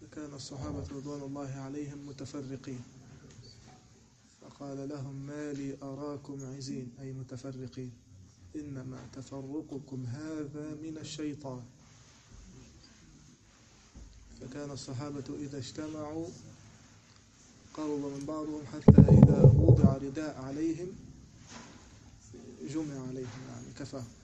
فكان الصحابة رضوان الله عليهم متفرقين. فقال لهم ما لي أراكم عزين أي متفرقين. إنما تفرقكم هذا من الشيطان. فكان الصحابة إذا اجتمعوا قرب من بعضهم حتى إذا وضع رداء عليهم جمع عليهم يعني كفاهم.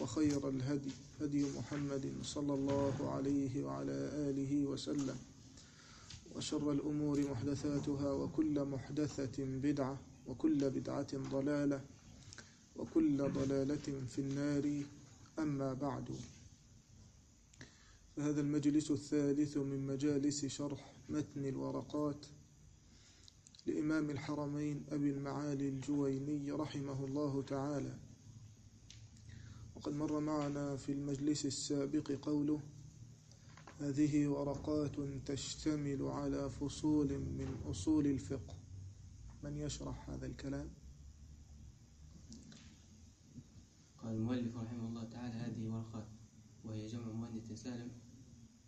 وخير الهدي هدي محمد صلى الله عليه وعلى آله وسلم. وشر الأمور محدثاتها وكل محدثة بدعة وكل بدعة ضلالة وكل ضلالة في النار. أما بعد فهذا المجلس الثالث من مجالس شرح متن الورقات لإمام الحرمين أبي المعالي الجويني رحمه الله تعالى. وقد مر معنا في المجلس السابق قوله هذه ورقات تشتمل على فصول من أصول الفقه. من يشرح هذا الكلام؟ قال المؤلف رحمه الله تعالى هذه ورقات وهي جمع مؤنث سالم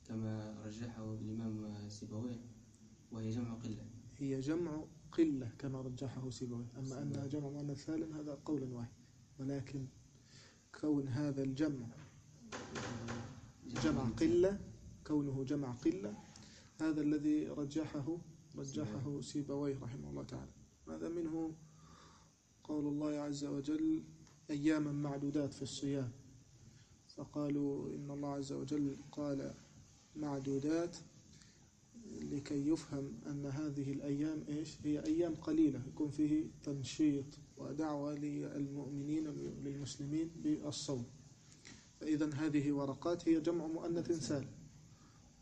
كما رجحه الإمام سيبويه وهي جمع قلة. هي جمع قلة كما رجحه سيبويه. أما أنها جمع مؤنث سالم هذا قول واحد. ولكن كون هذا الجمع جمع قلة كونه جمع قلة هذا الذي رجحه رجحه سيبويه رحمه الله تعالى. هذا منه قول الله عز وجل أياما معدودات في الصيام. فقالوا إن الله عز وجل قال معدودات لكي يفهم أن هذه الأيام إيش؟ هي أيام قليلة يكون فيه تنشيط. ودعوة للمؤمنين للمسلمين بالصوم. فإذا هذه ورقات هي جمع مؤنث سالم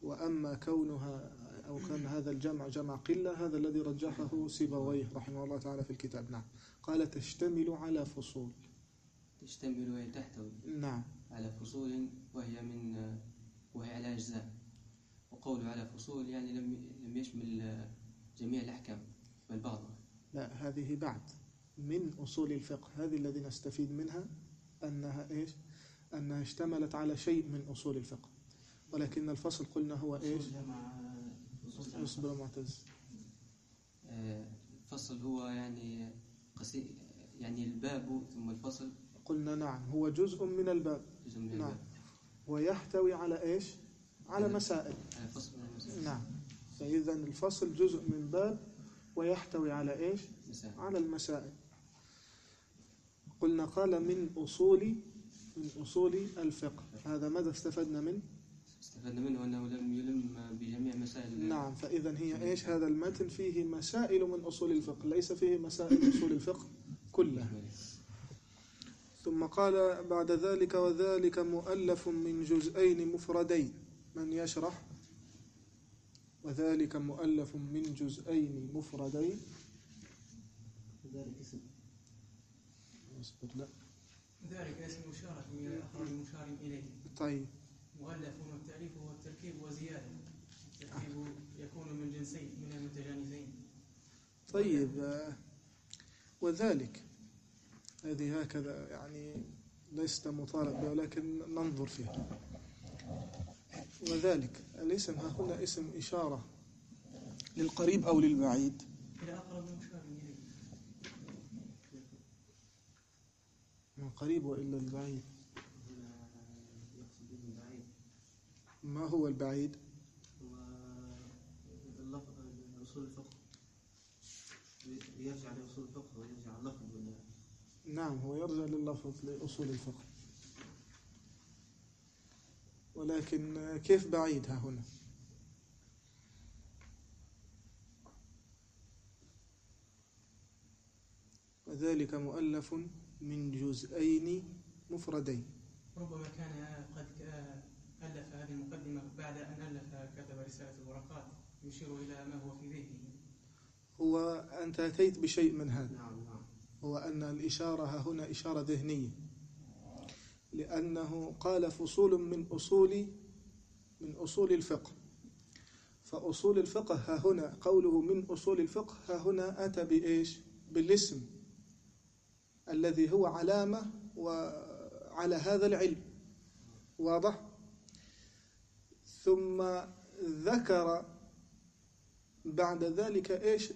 وأما كونها أو كان هذا الجمع جمع قلة هذا الذي رجحه سيبويه رحمه الله تعالى في الكتاب. نعم. قال تشتمل على فصول. تشتمل وهي تحتوي. نعم. على فصول وهي من وهي على أجزاء. وقوله على فصول يعني لم لم يشمل جميع الأحكام بل بعضها. لا هذه بعد. من أصول الفقه هذه الذي نستفيد منها أنها إيش؟ أنها اشتملت على شيء من أصول الفقه. ولكن الفصل قلنا هو إيش؟ اصبر معتز. آه، الفصل هو يعني قصي يعني الباب ثم الفصل. قلنا نعم هو جزء من الباب. جزء من نعم. الباب. ويحتوي على إيش؟ على مسائل. على فصل من المسائل. نعم. فإذا الفصل جزء من باب ويحتوي على إيش؟ مسائل. على المسائل. قلنا قال من أصول من أصول الفقه. هذا ماذا استفدنا منه استفدنا منه أنه لم يلم بجميع مسائل نعم فإذا هي إيش؟ هذا المتن فيه مسائل من أصول الفقه ليس فيه مسائل أصول الفقه كلها ثم قال بعد ذلك وذلك مؤلف من جزئين مفردين. من يشرح؟ وذلك مؤلف من جزئين مفردين. ذلك اسم. اصبر لا. ذلك اسم مشارك من أخرج مشار إليه. طيب. مؤلف والتأليف هو التركيب وزيادة. التركيب يكون من جنسين من المتجانسين. طيب آه، وذلك. هذه هكذا يعني ليست مطالب بها ولكن ننظر فيها. وذلك. الاسم ها هنا اسم إشارة للقريب أو للبعيد. إلى أقرب مشار إليه من قريب وإلا البعيد؟ ما هو البعيد؟ أصول الفقه يرجع لأصول الفقه ويرجع اللفظ نعم هو يرجع لللفظ لأصول الفقه. ولكن كيف بعيد ها هنا؟ وذلك مؤلف من جزئين مفردين. ربما كان قد ألف هذه المقدمة بعد أن ألف كتب رسالة الورقات يشير إلى ما هو في ذهنه. هو أنت أتيت بشيء من هذا. نعم نعم. هو أن الإشارة ها هنا إشارة ذهنية. لأنه قال فصول من أصول من أصول الفقه. فأصول الفقه ها هنا قوله من أصول الفقه ها هنا أتى بإيش؟ بالاسم. الذي هو علامة وعلى هذا العلم. واضح؟ ثم ذكر بعد ذلك إيش؟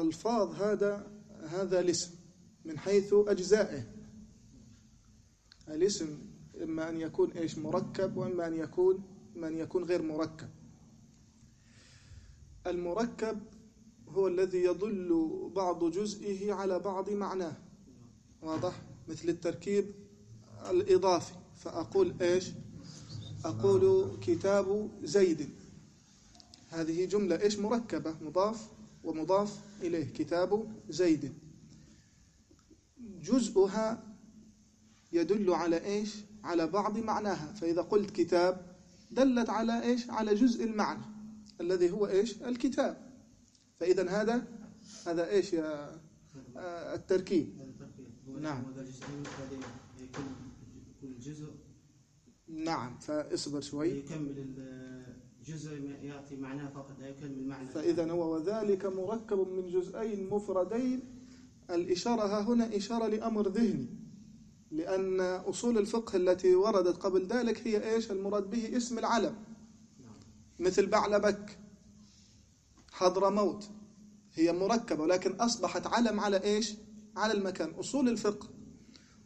ألفاظ هذا هذا الاسم من حيث أجزائه. الاسم إما أن يكون إيش؟ مركب وإما أن يكون أن يكون غير مركب. المركب هو الذي يدل بعض جزئه على بعض معناه. واضح؟ مثل التركيب الإضافي. فأقول إيش؟ أقول كتاب زيد. هذه جملة إيش مركبة؟ مضاف ومضاف إليه. كتاب زيد. جزءها يدل على إيش؟ على بعض معناها. فإذا قلت كتاب دلت على إيش؟ على جزء المعنى الذي هو إيش؟ الكتاب. فإذا هذا هذا إيش يا آه، التركيب. نعم. جزئين يكون كل جزء. نعم فاصبر شوي. يكمل الجزء يعطي معناه فقط لا يكمل معنى. فإذا هو وذلك مركب من جزئين مفردين. الإشارة ها هنا إشارة لأمر ذهني لأن أصول الفقه التي وردت قبل ذلك هي إيش؟ المراد به اسم العلم. نعم. مثل بعلبك حضرموت هي مركبة ولكن أصبحت علم على إيش؟ على المكان. أصول الفقه.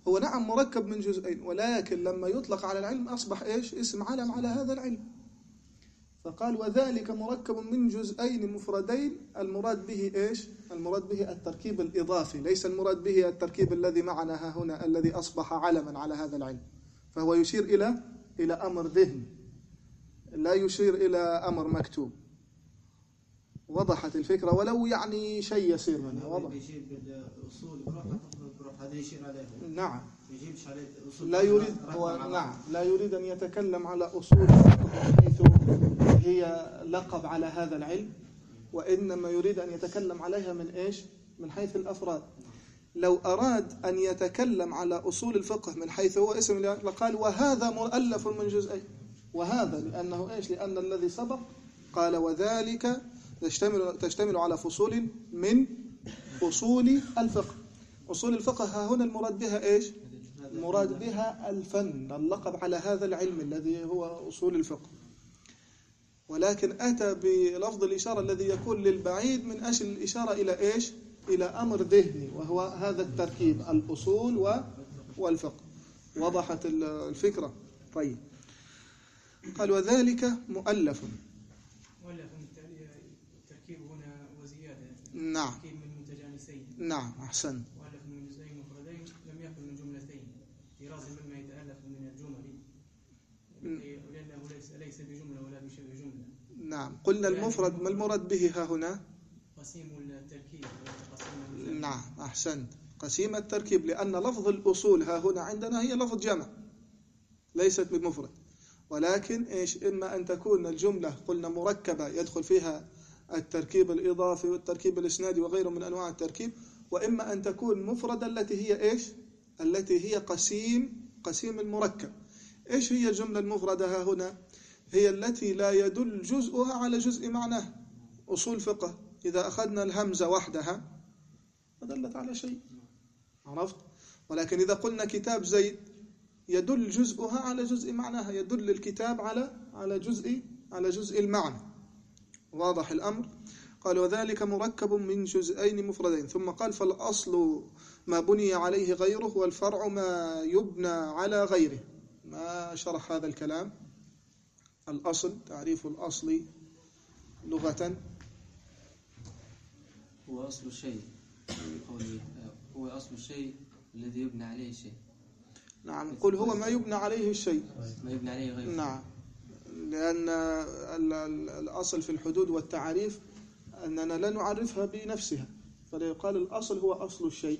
هو نعم مركب من جزئين ولكن لما يطلق على العلم أصبح إيش؟ اسم علم على هذا العلم. فقال وذلك مركب من جزئين مفردين المراد به إيش؟ المراد به التركيب الإضافي. ليس المراد به التركيب الذي معنا ها هنا الذي أصبح علما على هذا العلم. فهو يشير إلى إلى أمر ذهني لا يشير إلى أمر مكتوب. وضحت الفكرة ولو يعني شيء يسير منها هو وضح. بروح بروح هذا يشير عليه نعم. يجيبش عليه لا يريد هو. نعم. لا يريد أن يتكلم على أصول الفقه حيث هي لقب على هذا العلم وإنما يريد أن يتكلم عليها من إيش؟ من حيث الأفراد. لو أراد أن يتكلم على أصول الفقه من حيث هو اسم لقال وهذا مؤلف من جزئين. وهذا لأنه إيش؟ لأن الذي سبق قال وذلك تشتمل تشتمل على فصول من أصول الفقه. أصول الفقه ها هنا المراد بها إيش؟ المراد بها الفن اللقب على هذا العلم الذي هو أصول الفقه. ولكن أتى بلفظ الإشارة الذي يكون للبعيد من أجل الإشارة إلى إيش؟ إلى أمر ذهني وهو هذا التركيب الأصول والفقه. وضحت ال- الفكرة. طيب. قال وذلك مؤلف. وزيادة نعم. من متجانسين نعم أحسن. مؤلف من جزئين مفردين لم يكن من جملتين طراز مما يتألف من الجمل. لأنه ليس ليس بجملة ولا بشبه جملة. نعم. قلنا المفرد ما المراد به ها هنا؟ قسيم التركيب. نعم أحسنت قسيم التركيب لأن لفظ الأصول ها هنا عندنا هي لفظ جمع. ليست بمفرد ولكن إيش؟ إما أن تكون الجملة قلنا مركبة يدخل فيها التركيب الإضافي والتركيب الإسنادي وغيره من أنواع التركيب وإما أن تكون مفردة التي هي إيش؟ التي هي قسيم قسيم المركب. إيش هي الجملة المفردة ها هنا؟ هي التي لا يدل جزءها على جزء معناه. أصول فقه. إذا أخذنا الهمزة وحدها فدلت على شيء. عرفت؟ ولكن إذا قلنا كتاب زيد يدل جزءها على جزء معناها. يدل الكتاب على على جزء على جزء المعنى. واضح الأمر. قال وذلك مركب من جزئين مفردين. ثم قال فالأصل ما بني عليه غيره والفرع ما يبنى على غيره. ما شرح هذا الكلام؟ الأصل تعريف الأصل لغة. هو أصل الشيء. هو أصل الشيء الذي يبنى عليه الشيء نعم قل هو ما يبنى عليه الشيء ما يبنى عليه غيره. نعم. لأن ال- ال- الأصل في الحدود والتعريف أننا لا نعرفها بنفسها فلا يقال الأصل هو أصل الشيء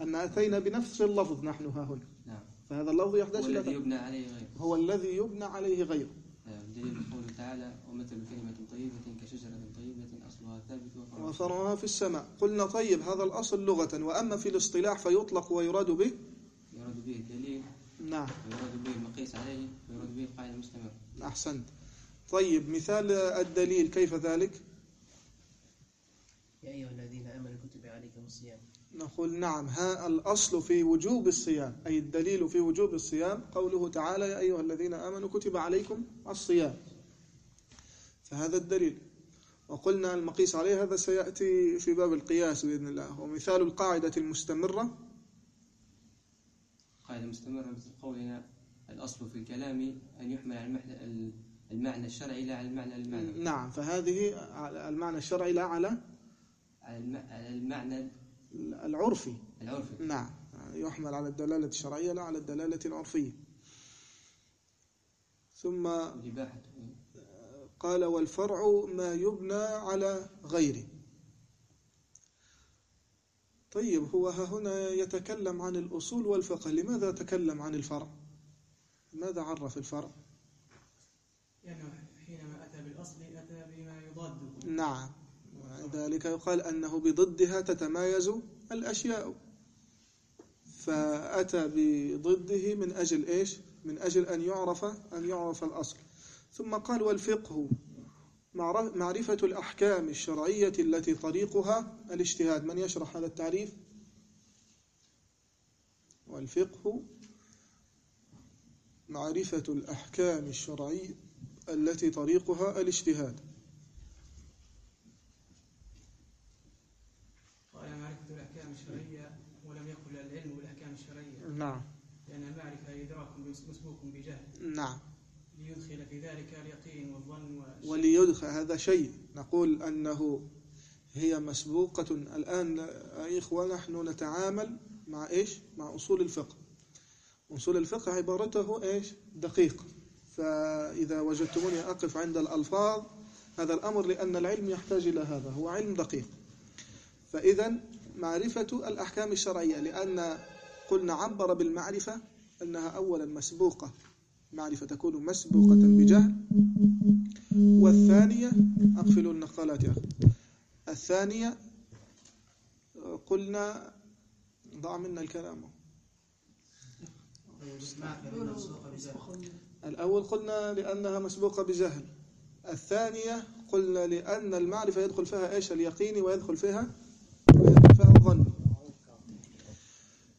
أن أتينا بنفس اللفظ نحن ها هنا. نعم. فهذا اللفظ يحتاج هو الذي. يبنى عليه غيره. هو الذي يبنى عليه غيره. نعم دليل قوله تعالى ومثل كلمة طيبة كشجرة طيبة أصلها ثابت وفرعها في السماء. قلنا طيب هذا الأصل لغة وأما في الاصطلاح فيطلق ويراد به نعم. ويراد به المقيس عليه ويراد به القاعدة المستمرة أحسنت. طيب مثال الدليل كيف ذلك؟ يا أيها الذين آمنوا كتب عليكم الصيام. نقول نعم ها الأصل في وجوب الصيام أي الدليل في وجوب الصيام. قوله تعالى يا أيها الذين آمنوا كتب عليكم الصيام. فهذا الدليل. وقلنا المقيس عليه هذا سيأتي في باب القياس بإذن الله. ومثال القاعدة المستمرة قاعدة مستمرة مثل قولنا الأصل في الكلام أن يحمل على المعنى المعنى الشرعي لا على المعنى المعنى نعم فهذه على المعنى الشرعي لا على على الم- على المعنى العرفي. العرفي. نعم يحمل على الدلالة الشرعية لا على الدلالة العرفية. ثم قال والفرع ما يبنى على غيره. طيب هو ها هنا يتكلم عن الأصول والفقه لماذا تكلم عن الفرع؟ ماذا عرف الفرع؟ لأنه حينما أتى بالأصل أتى بما يضاده نعم ذلك يقال أنه بضدها تتمايز الأشياء. فأتى بضده من أجل إيش؟ من أجل أن يعرف أن يعرف الأصل. ثم قال والفقه. معرفة الأحكام الشرعية التي طريقها الاجتهاد. من يشرح هذا التعريف؟ والفقه. معرفة الأحكام الشرعية التي طريقها الاجتهاد. قال معرفة الأحكام الشرعية ولم يقل العلم بالأحكام الشرعية. نعم. لأن المعرفة إدراك مسبوق بجهل. نعم. ليدخل في ذلك اليقين والظن وليدخل هذا شيء. نقول أنه هي مسبوقة الآن. يا إخوة نحن نتعامل مع إيش؟ مع أصول الفقه. أصول الفقه عبارته إيش؟ دقيق. فإذا وجدتموني أقف عند الألفاظ هذا الأمر لأن العلم يحتاج إلى هذا. هو علم دقيق. فإذا معرفة الأحكام الشرعية لأن قلنا عبر بالمعرفة أنها أولا مسبوقة. معرفة تكون مسبوقة بجهل. والثانية أقفلوا النقالات يا أخي. الثانية قلنا ضع منا الكلام. الأول قلنا لأنها مسبوقة بجهل. الثانية قلنا لأن المعرفة يدخل فيها إيش؟ اليقين ويدخل فيها ويدخل فيها الظن.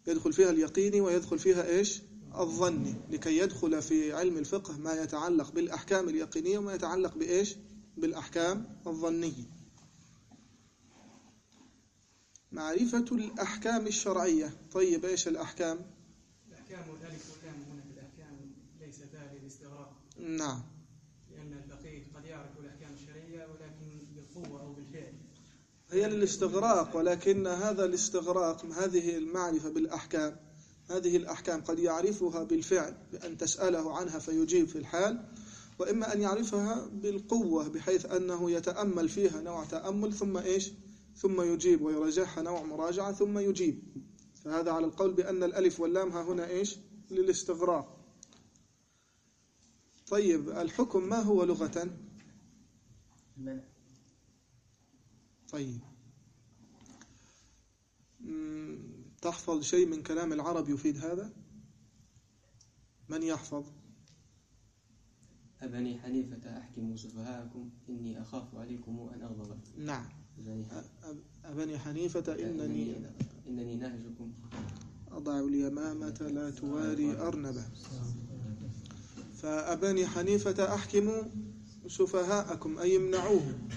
يدخل فيها اليقين ويدخل فيها إيش؟ الظن لكي يدخل في علم الفقه ما يتعلق بالأحكام اليقينية وما يتعلق بإيش؟ بالأحكام الظنية. معرفة الأحكام الشرعية. طيب إيش الأحكام؟ الأحكام والألف واللام هنا في الأحكام ليستا للاستغراق نعم. لأن الفقيه قد يعرف الأحكام الشرعية ولكن بالقوة أو بالفعل. هي للاستغراق ولكن هذا الاستغراق هذه المعرفة بالأحكام هذه الأحكام قد يعرفها بالفعل بأن تسأله عنها فيجيب في الحال وإما أن يعرفها بالقوة بحيث أنه يتأمل فيها نوع تأمل ثم إيش؟ ثم يجيب ويراجعها نوع مراجعة ثم يجيب. فهذا على القول بأن الألف واللام ها هنا إيش؟ للاستغراق. طيب الحكم ما هو لغة؟ طيب. تحفظ شيء من كلام العرب يفيد هذا؟ من يحفظ؟ أبني حنيفة أحكموا سفهاءكم إني أخاف عليكم أن أغضب نعم. أبني أب- أبني حنيفة إنني إنني نهجكم أضع اليمامة لا تواري أرنبة. فأبني حنيفة أحكموا سفهاءكم أي امنعوهم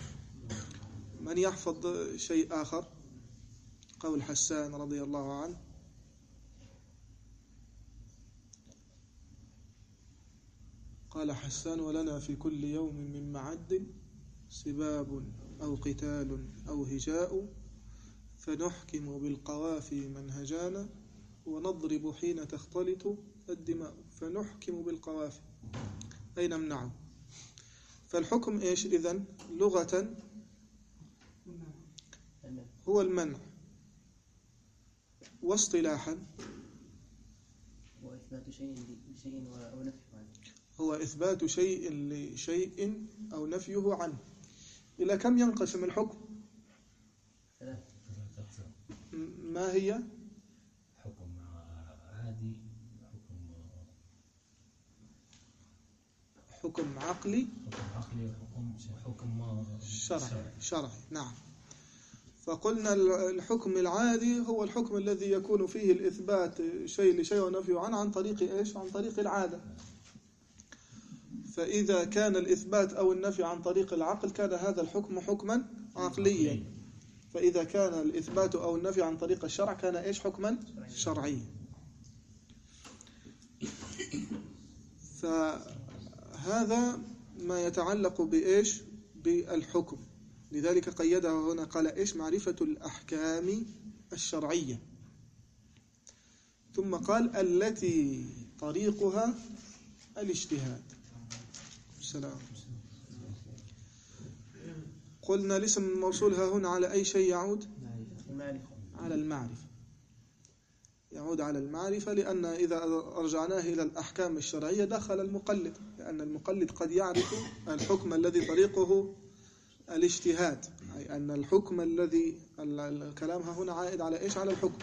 من يحفظ شيء آخر؟ قول حسان رضي الله عنه. قال حسان ولنا في كل يوم من معد سباب أو قتال أو هجاء فنحكم بالقوافي منهجانا ونضرب حين تختلط الدماء. فنحكم بالقوافي. أي نمنعه؟ فالحكم إيش إذن؟ لغة. هو المنع. واصطلاحا هو إثبات شيء لشيء و- أو نفيه عنه. هو إثبات شيء لشيء أو نفيه عنه. إلى كم ينقسم الحكم؟ ثلاث ثلاث أقسام م- ما هي؟ حكم عادي حكم حكم عقلي؟ حكم عقلي وحكم حكم شرعي شرعي نعم. فقلنا ال- الحكم العادي هو الحكم الذي يكون فيه الإثبات شيء لشيء ونفيه عنه عن طريق إيش؟ عن طريق العادة. فإذا كان الإثبات أو النفي عن طريق العقل كان هذا الحكم حكما عقليا. فإذا كان الإثبات أو النفي عن طريق الشرع كان إيش حكما؟ شرعيا. فهذا ما يتعلق بإيش؟ بالحكم. لذلك قيده هنا قال إيش معرفة الأحكام الشرعية؟ ثم قال التي طريقها الاجتهاد. السلام. قلنا الاسم الموصول ها هنا على أي شيء يعود؟ على المعرفة. يعود على المعرفة لأن إذا أرجعناه إلى الأحكام الشرعية دخل المقلد لأن المقلد قد يعرف الحكم الذي طريقه الاجتهاد أي أن الحكم الذي ال- ال- الكلام هنا عائد على إيش؟ على الحكم.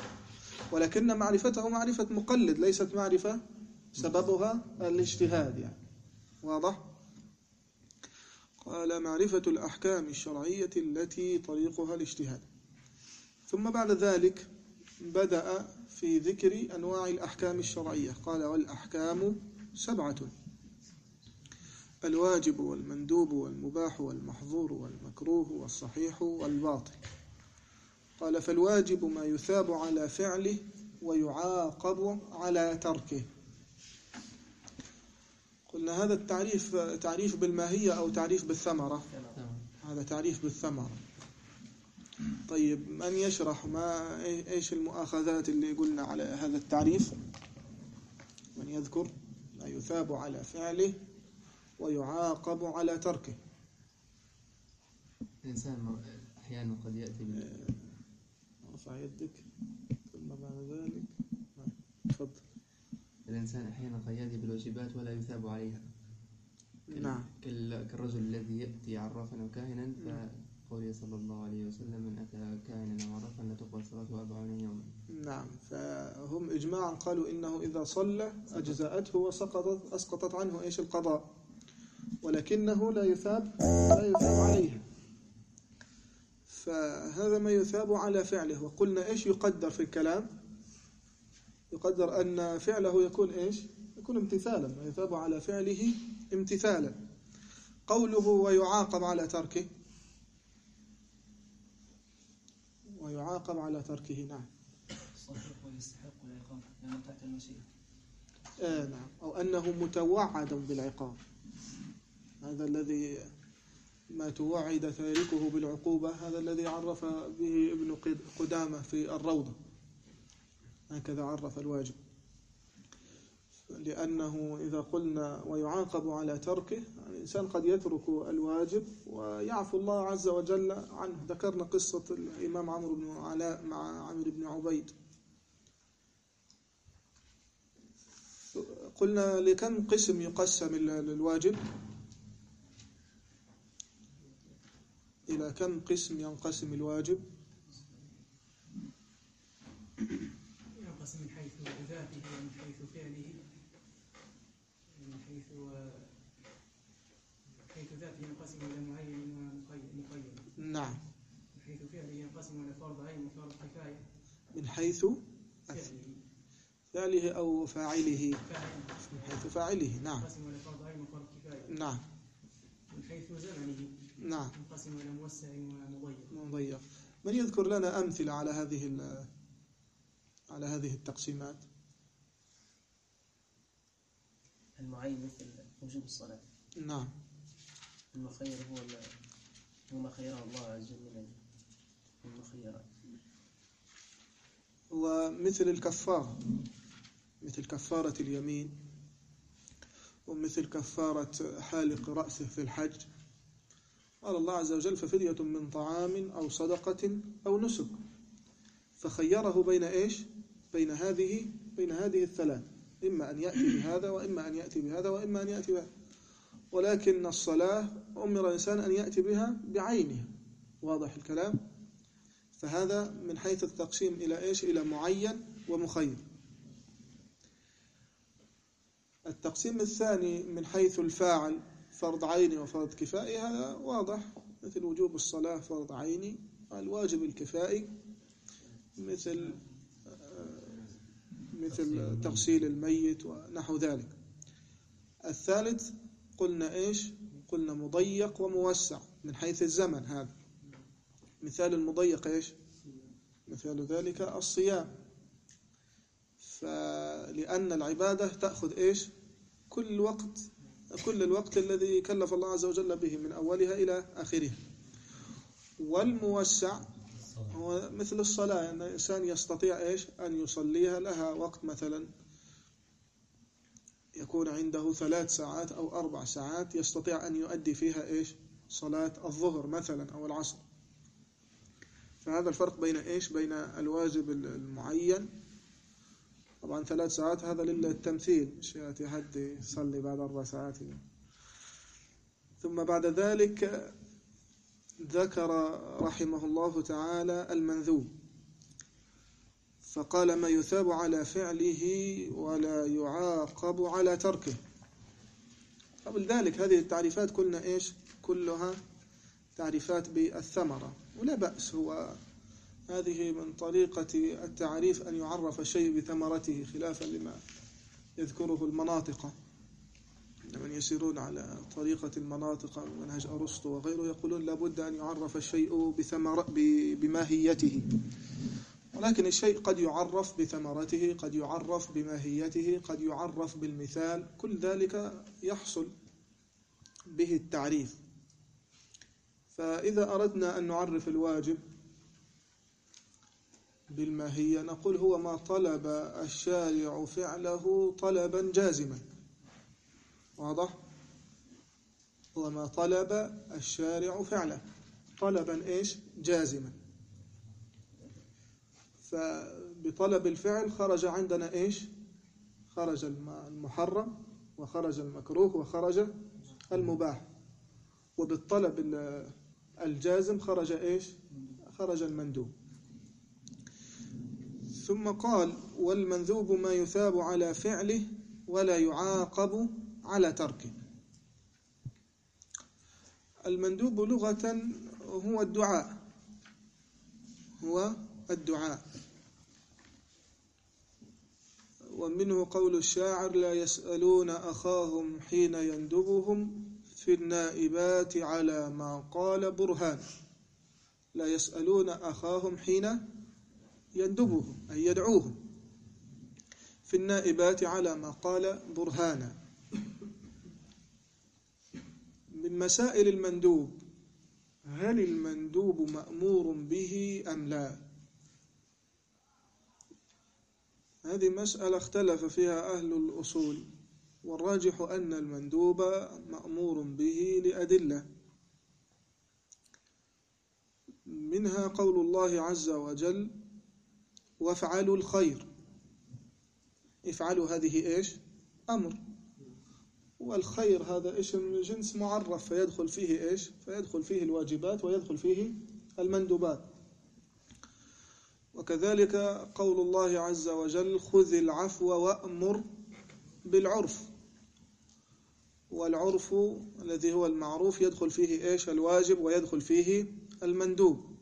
ولكن معرفته معرفة مقلد ليست معرفة سببها الاجتهاد يعني. واضح؟ قال معرفة الأحكام الشرعية التي طريقها الاجتهاد. ثم بعد ذلك بدأ في ذكر أنواع الأحكام الشرعية. قال والأحكام سبعة. الواجب والمندوب والمباح والمحظور والمكروه والصحيح والباطل. قال فالواجب ما يثاب على فعله ويعاقب على تركه. قلنا هذا التعريف تعريف بالماهية أو تعريف بالثمرة. هذا تعريف بالثمرة. طيب من يشرح ما إيش المؤاخذات اللي قلنا على هذا التعريف؟ من يذكر ما يثاب على فعله ويعاقب على تركه. الإنسان أحيانا قد يأتي بال- ارفع يدك ثم بعد ذلك نعم، تفضل. الإنسان أحيانا قد يأتي بالواجبات ولا يثاب عليها. نعم. كال- كالرجل الذي يأتي عرافا أو كاهنا فقوله صلى الله عليه وسلم من أتى كاهنا أو عرافا لا تقبل صلاته أربعين يوما. نعم. فهم إجماعا قالوا إنه إذا صلى أجزأته وسقطت أسقطت عنه إيش القضاء؟ ولكنه لا يثاب لا يثاب عليها فهذا ما يثاب على فعله. وقلنا إيش يقدر في الكلام؟ يقدر أن فعله يكون إيش؟ يكون امتثالا. ما يثاب على فعله امتثالا. قوله ويعاقب على تركه. ويعاقب على تركه نعم. ويستحق العقاب. لأنه تحت المشيئة. آه نعم. أو أنه متوعد بالعقاب. هذا الذي ما توعد تاركه بالعقوبة هذا الذي عرف به ابن قد- قدامة في الروضة. هكذا عرف الواجب. لأنه إذا قلنا ويعاقب على تركه الإنسان قد يترك الواجب ويعفو الله عز وجل عنه. ذكرنا قصة الإمام عمرو بن علاء مع عمرو بن عبيد. قلنا لكم قسم يقسم ال- الواجب؟ إلى كم قسم ينقسم الواجب؟ ينقسم من حيث ذاته ومن حيث فعله. من حيث حيث ذاته ينقسم إلى معين ومقيد مقيد. نعم. من حيث فعله ينقسم إلى فرض عين وفرض كفاية من حيث؟ فعله. فعله أو فاعله. فاعل من حيث فاعله. نعم. ينقسم إلى فرض عين وفرض كفاية نعم. من حيث زمنه. نعم. ينقسم إلى موسع ومضيق. مضيق. من يذكر لنا أمثلة على هذه على هذه التقسيمات؟ المعين مثل وجوب الصلاة. نعم. المخير هو هو ما خيره الله عز وجل من المخيرات ومثل الكفارة مثل كفارة اليمين ومثل كفارة حالق رأسه في الحج قال الله عز وجل ففدية من طعام أو صدقة أو نسك. فخيره بين إيش؟ بين هذه بين هذه الثلاث إما أن يأتي بهذا وإما أن يأتي بهذا وإما أن يأتي بهذا. ولكن الصلاة أمر الإنسان أن يأتي بها بعينها واضح الكلام؟ فهذا من حيث التقسيم إلى إيش؟ إلى معين ومخير. التقسيم الثاني من حيث الفاعل فرض عيني وفرض كفائي هذا واضح. مثل وجوب الصلاة فرض عيني. الواجب الكفائي مثل آه، مثل تغسيل الميت ونحو ذلك. الثالث قلنا إيش؟ قلنا مضيق وموسع من حيث الزمن هذا. مثال المضيق إيش؟ مثال ذلك الصيام. فلأن العبادة تأخذ إيش؟ كل وقت كل الوقت الذي كلف الله عز وجل به من أولها إلى آخرها. والموسع هو مثل الصلاة أن الإنسان يستطيع إيش؟ أن يصليها لها وقت مثلا يكون عنده ثلاث ساعات أو أربع ساعات يستطيع أن يؤدي فيها إيش؟ صلاة الظهر مثلا أو العصر. فهذا الفرق بين إيش؟ بين الواجب المعين طبعا ثلاث ساعات هذا للتمثيل. مش يأتي حد يصلي بعد أربع ساعات. ثم بعد ذلك ذكر رحمه الله تعالى المنذوب. فقال ما يثاب على فعله ولا يعاقب على تركه. قبل ذلك هذه التعريفات قلنا إيش؟ كلها تعريفات بالثمرة. ولا بأس هو هذه من طريقة التعريف أن يعرف الشيء بثمرته خلافا لما يذكره المناطق. من يسيرون على طريقة المناطق منهج أرسطو وغيره يقولون لابد أن يعرف الشيء بثمر بماهيته. ولكن الشيء قد يعرف بثمرته قد يعرف بماهيته قد يعرف بالمثال كل ذلك يحصل به التعريف. فإذا أردنا أن نعرف الواجب بالماهية. نقول هو ما طلب الشارع فعله طلبا جازما. واضح؟ هو ما طلب الشارع فعله. طلبا إيش؟ جازما. فبطلب الفعل خرج عندنا إيش؟ خرج المحرم وخرج المكروه وخرج المباح. وبالطلب الجازم خرج إيش؟ خرج المندوب. ثم قال والمنذوب ما يثاب على فعله ولا يعاقب على تركه. المندوب لغة هو الدعاء هو الدعاء. ومنه قول الشاعر لا يسألون أخاهم حين يندبهم في النائبات على ما قال برهان. لا يسألون أخاهم حين يندبهم أي يدعوهم في النائبات على ما قال برهانا. من مسائل المندوب هل المندوب مأمور به أم لا؟ هذه مسألة اختلف فيها أهل الأصول والراجح أن المندوب مأمور به لأدلة. منها قول الله عز وجل وافعلوا الخير. افعلوا هذه إيش؟ أمر. والخير هذا اسم جنس معرف فيدخل فيه إيش؟ فيدخل فيه الواجبات ويدخل فيه المندوبات. وكذلك قول الله عز وجل خذ العفو وأمر بالعرف. والعرف الذي هو المعروف يدخل فيه إيش؟ الواجب ويدخل فيه المندوب.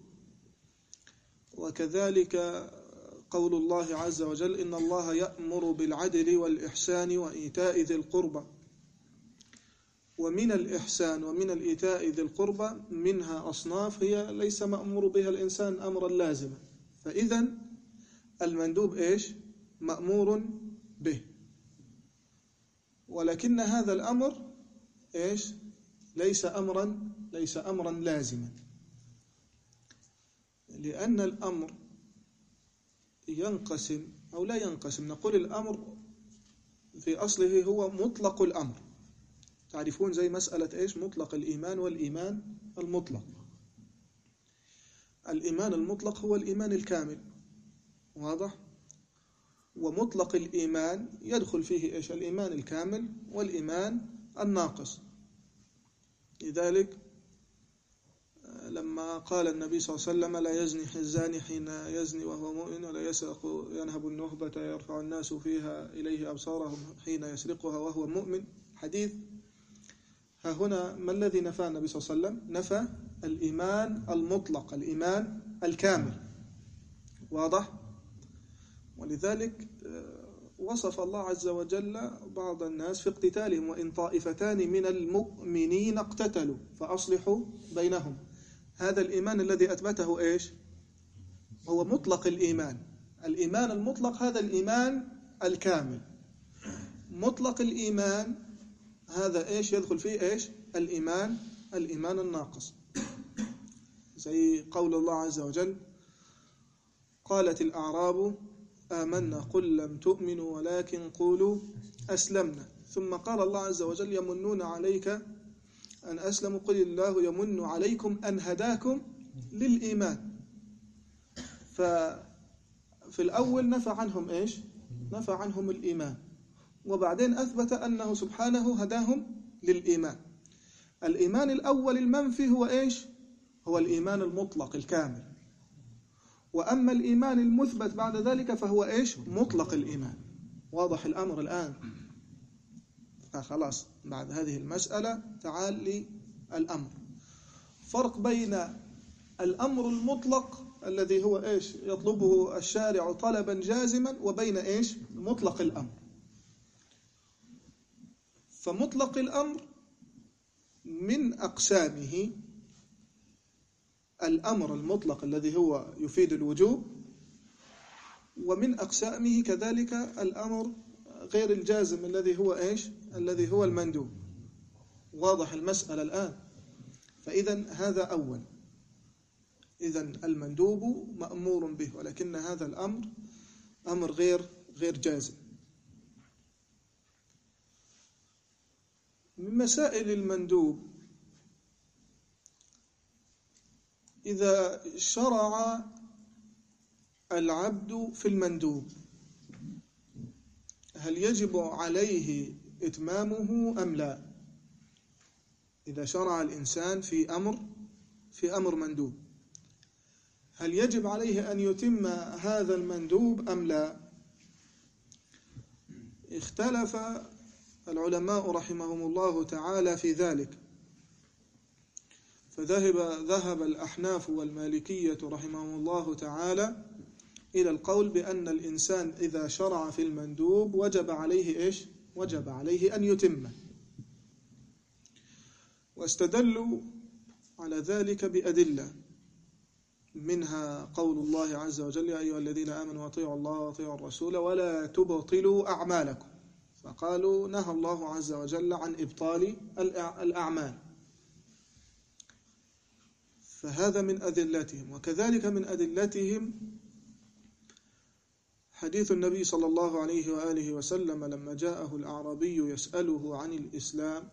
وكذلك قول الله عز وجل إن الله يأمر بالعدل والإحسان وإيتاء ذي القربى. ومن الإحسان ومن الإيتاء ذي القربى منها أصناف هي ليس مأمور بها الإنسان أمرا لازما. فإذا المندوب إيش؟ مأمور به. ولكن هذا الأمر إيش؟ ليس أمرا ليس أمرا لازما. لأن الأمر ينقسم أو لا ينقسم. نقول الأمر في أصله هو مطلق الأمر. تعرفون زي مسألة إيش؟ مطلق الإيمان والإيمان المطلق. الإيمان المطلق هو الإيمان الكامل. واضح؟ ومطلق الإيمان يدخل فيه إيش؟ الإيمان الكامل والإيمان الناقص. لذلك لما قال النبي صلى الله عليه وسلم لا يزني الزاني حين يزني وهو مؤمن ولا يسرق ينهب النهبة يرفع الناس فيها إليه أبصارهم حين يسرقها وهو مؤمن. حديث. ها هنا ما الذي نفى النبي صلى الله عليه وسلم؟ نفى الإيمان المطلق الإيمان الكامل. واضح؟ ولذلك آه، وصف الله عز وجل بعض الناس في اقتتالهم وإن طائفتان من المؤمنين اقتتلوا فأصلحوا بينهم. هذا الإيمان الذي أثبته إيش؟ هو مطلق الإيمان. الإيمان المطلق هذا الإيمان الكامل. مطلق الإيمان هذا إيش؟ يدخل فيه إيش؟ الإيمان الإيمان الناقص. زي قول الله عز وجل قالت الأعراب آمنا قل لم تؤمنوا ولكن قولوا أسلمنا. ثم قال الله عز وجل يمنون عليك أن أسلموا قل الله يمن عليكم أن هداكم للإيمان. ففي الأول نفى عنهم إيش؟ نفى عنهم الإيمان. وبعدين أثبت أنه سبحانه هداهم للإيمان. الإيمان الأول المنفي هو إيش؟ هو الإيمان المطلق الكامل. وأما الإيمان المثبت بعد ذلك فهو إيش؟ مطلق الإيمان. واضح الأمر الآن. فخلاص بعد هذه المسألة تعال للأمر. فرق بين الأمر المطلق الذي هو إيش؟ يطلبه الشارع طلبا جازما وبين إيش؟ مطلق الأمر. فمطلق الأمر من أقسامه الأمر المطلق الذي هو يفيد الوجوب ومن أقسامه كذلك الأمر غير الجازم الذي هو إيش؟ الذي هو المندوب. واضح المسألة الآن. فإذا هذا أول. إذا المندوب مأمور به ولكن هذا الأمر أمر غير غير جازم. من مسائل المندوب إذا شرع العبد في المندوب. هل يجب عليه إتمامه أم لا؟ إذا شرع الإنسان في أمر في أمر مندوب. هل يجب عليه أن يتم هذا المندوب أم لا؟ اختلف العلماء رحمهم الله تعالى في ذلك. فذهب ذهب الأحناف والمالكية رحمهم الله تعالى إلى القول بأن الإنسان إذا شرع في المندوب وجب عليه إيش؟ وجب عليه أن يتمه واستدلوا على ذلك بأدلة. منها قول الله عز وجل يا أيها الذين آمنوا أطيعوا الله وأطيعوا الرسول ولا تبطلوا أعمالكم. فقالوا نهى الله عز وجل عن إبطال الأعمال. فهذا من أدلتهم. وكذلك من أدلتهم حديث النبي صلى الله عليه وآله وسلم لما جاءه الأعرابي يسأله عن الإسلام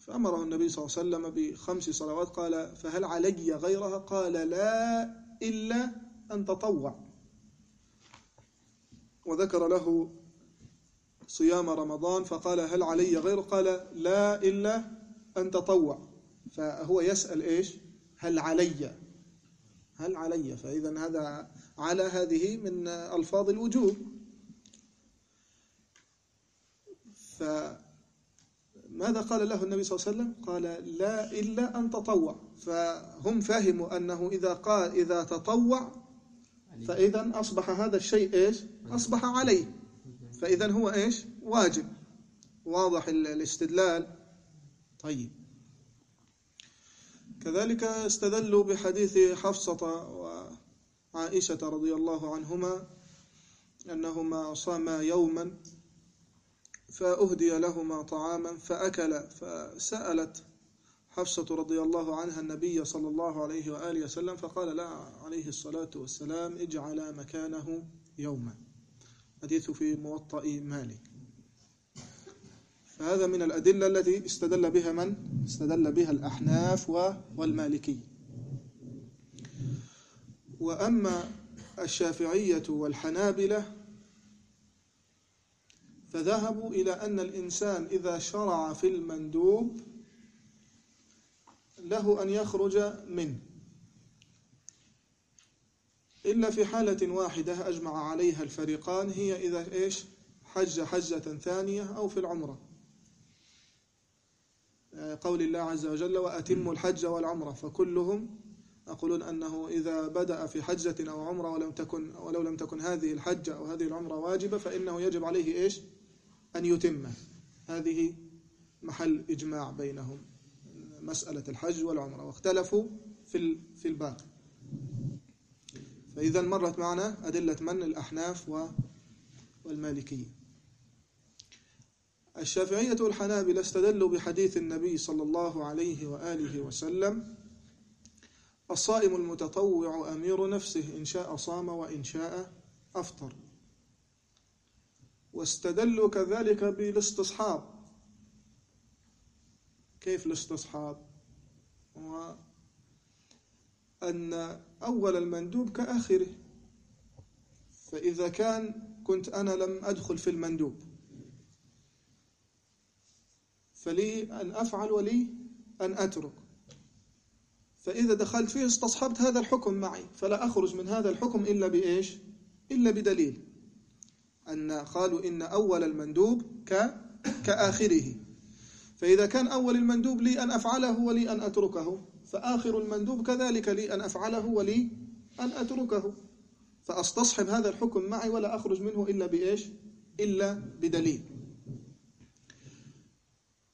فأمره النبي صلى الله عليه وسلم بخمس صلوات قال فهل علي غيرها؟ قال لا إلا أن تطوع وذكر له صيام رمضان فقال هل علي غيره؟ قال لا إلا أن تطوع فهو يسأل إيش؟ هل علي؟ هل علي؟ فإذا هذا على هذه من ألفاظ الوجوب. فماذا قال له النبي صلى الله عليه وسلم؟ قال لا إلا أن تطوع. فهم فهموا أنه إذا قال إذا تطوع فإذا أصبح هذا الشيء إيش؟ أصبح عليه. فإذا هو إيش؟ واجب. واضح الاستدلال. طيب. كذلك استدلوا بحديث حفصة وعائشة رضي الله عنهما أنهما صاما يوما فأهدي لهما طعاما فأكل فسألت حفصة رضي الله عنها النبي صلى الله عليه وآله وسلم فقال لا عليه الصلاة والسلام اجعل مكانه يوما. حديث في موطأ مالك. فهذا من الأدلة التي استدل بها من؟ استدل بها الأحناف والمالكي وأما الشافعية والحنابلة فذهبوا إلى أن الإنسان إذا شرع في المندوب له أن يخرج منه. إلا في حالة واحدة أجمع عليها الفريقان هي إذا إيش؟ حج حجة ثانية أو في العمرة. قول الله عز وجل وأتم الحج والعمرة فكلهم يقولون أنه إذا بدأ في حجة أو عمرة ولم تكن ولو لم تكن هذه الحجة أو هذه العمرة واجبة فإنه يجب عليه إيش؟ أن يتمه هذه محل إجماع بينهم مسألة الحج والعمرة واختلفوا في في الباقي. فإذا مرت معنا أدلة من؟ الأحناف والمالكية. الشافعية والحنابلة استدلوا بحديث النبي صلى الله عليه وآله وسلم الصائم المتطوع أمير نفسه إن شاء صام وإن شاء أفطر. واستدلوا كذلك بالاستصحاب. كيف الاستصحاب؟ هو أن أول المندوب كآخره. فإذا كان كنت أنا لم أدخل في المندوب. فلي أن أفعل ولي أن أترك. فإذا دخلت فيه استصحبت هذا الحكم معي فلا أخرج من هذا الحكم إلا بإيش؟ إلا بدليل. أن قالوا إن أول المندوب ك كآخره. فإذا كان أول المندوب لي أن أفعله ولي أن أتركه فآخر المندوب كذلك لي أن أفعله ولي أن أتركه. فأستصحب هذا الحكم معي ولا أخرج منه إلا بإيش؟ إلا بدليل.